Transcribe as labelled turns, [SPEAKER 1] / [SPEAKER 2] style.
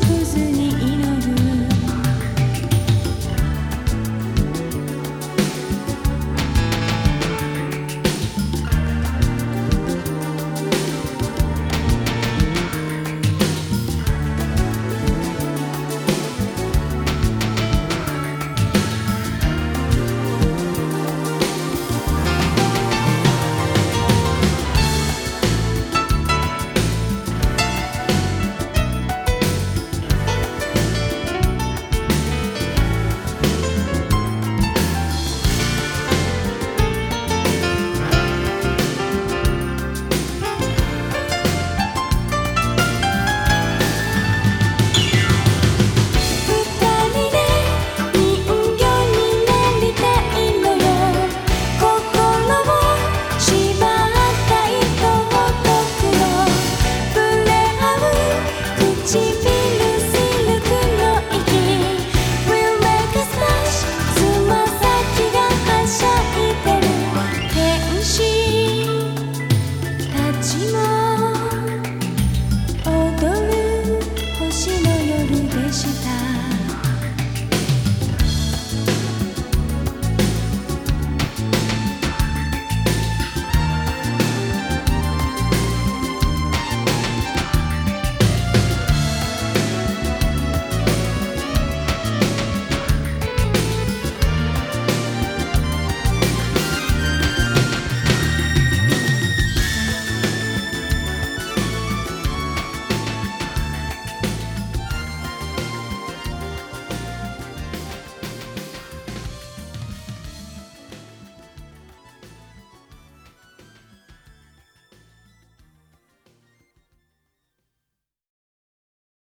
[SPEAKER 1] because it した。